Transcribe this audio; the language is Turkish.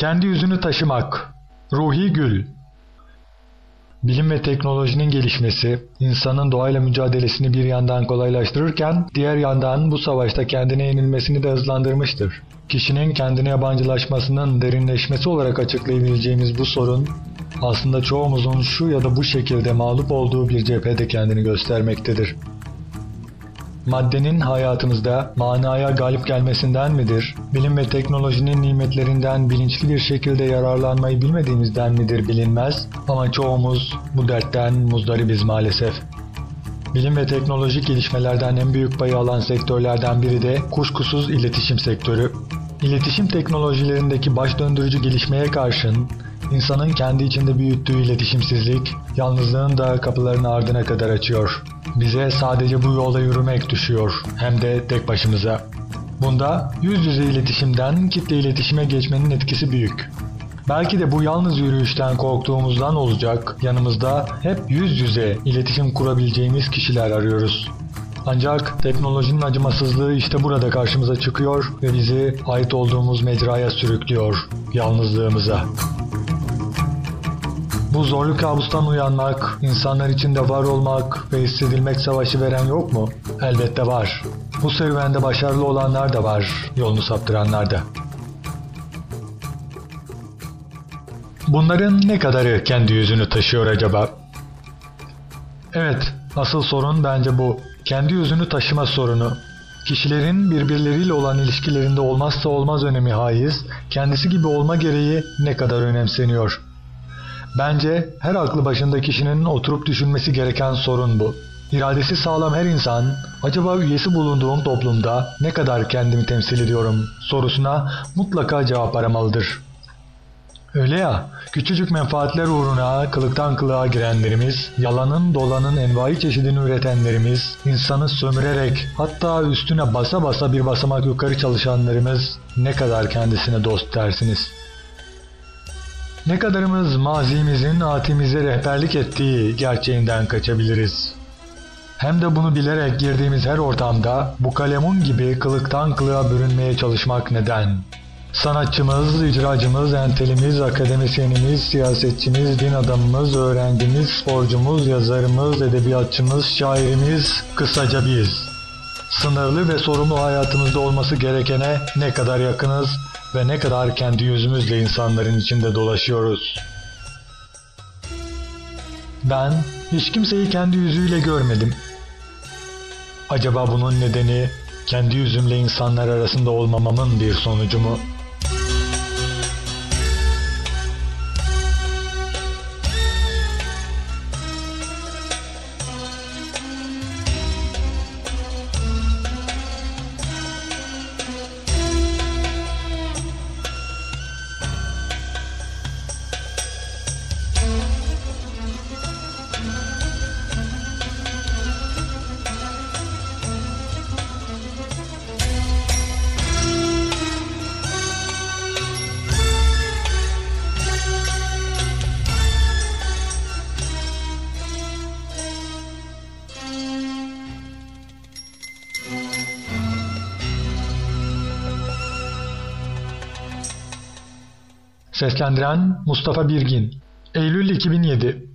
Kendi yüzünü taşımak. Ruhi Gül Bilim ve teknolojinin gelişmesi, insanın doğayla mücadelesini bir yandan kolaylaştırırken, diğer yandan bu savaşta kendine yenilmesini de hızlandırmıştır. Kişinin kendine yabancılaşmasının derinleşmesi olarak açıklayabileceğimiz bu sorun, aslında çoğumuzun şu ya da bu şekilde mağlup olduğu bir cephede kendini göstermektedir. Maddenin hayatımızda manaya galip gelmesinden midir? Bilim ve teknolojinin nimetlerinden bilinçli bir şekilde yararlanmayı bilmediğimizden midir bilinmez ama çoğumuz bu dertten muzdaribiz maalesef. Bilim ve teknolojik gelişmelerden en büyük payı alan sektörlerden biri de kuşkusuz iletişim sektörü. İletişim teknolojilerindeki baş döndürücü gelişmeye karşın insanın kendi içinde büyüttüğü iletişimsizlik, yalnızlığın da kapılarını ardına kadar açıyor. Bize sadece bu yolda yürümek düşüyor, hem de tek başımıza. Bunda yüz yüze iletişimden kitle iletişime geçmenin etkisi büyük. Belki de bu yalnız yürüyüşten korktuğumuzdan olacak, yanımızda hep yüz yüze iletişim kurabileceğimiz kişiler arıyoruz. Ancak teknolojinin acımasızlığı işte burada karşımıza çıkıyor ve bizi ait olduğumuz mecraya sürüklüyor, yalnızlığımıza. Bu zorlu kabustan uyanmak, insanlar içinde var olmak ve hissedilmek savaşı veren yok mu? Elbette var. Bu serüvende başarılı olanlar da var, yolunu saptıranlar da. Bunların ne kadarı kendi yüzünü taşıyor acaba? Evet, asıl sorun bence bu. Kendi yüzünü taşıma sorunu. Kişilerin birbirleriyle olan ilişkilerinde olmazsa olmaz önemi haiz, kendisi gibi olma gereği ne kadar önemseniyor. Bence her aklı başında kişinin oturup düşünmesi gereken sorun bu. İradesi sağlam her insan, acaba üyesi bulunduğum toplumda ne kadar kendimi temsil ediyorum sorusuna mutlaka cevap aramalıdır. Öyle ya, küçücük menfaatler uğruna kılıktan kılığa girenlerimiz, yalanın dolanın envai çeşidini üretenlerimiz, insanı sömürerek hatta üstüne basa basa bir basamak yukarı çalışanlarımız ne kadar kendisine dost dersiniz.'' Ne kadarımız mazimizin atimize rehberlik ettiği gerçeğinden kaçabiliriz. Hem de bunu bilerek girdiğimiz her ortamda bu kalemun gibi kılıktan kılığa bürünmeye çalışmak neden? Sanatçımız, icracımız, entelimiz, akademisyenimiz, siyasetçimiz, din adamımız, öğrencimiz, sporcumuz, yazarımız, edebiyatçımız, şairimiz, kısaca biz. Sınırlı ve sorumlu hayatımızda olması gerekene ne kadar yakınız ve ne kadar kendi yüzümüzle insanların içinde dolaşıyoruz. Ben hiç kimseyi kendi yüzüyle görmedim. Acaba bunun nedeni kendi yüzümle insanlar arasında olmamamın bir sonucu mu?'' Seslendiren Mustafa Birgin. Eylül 2007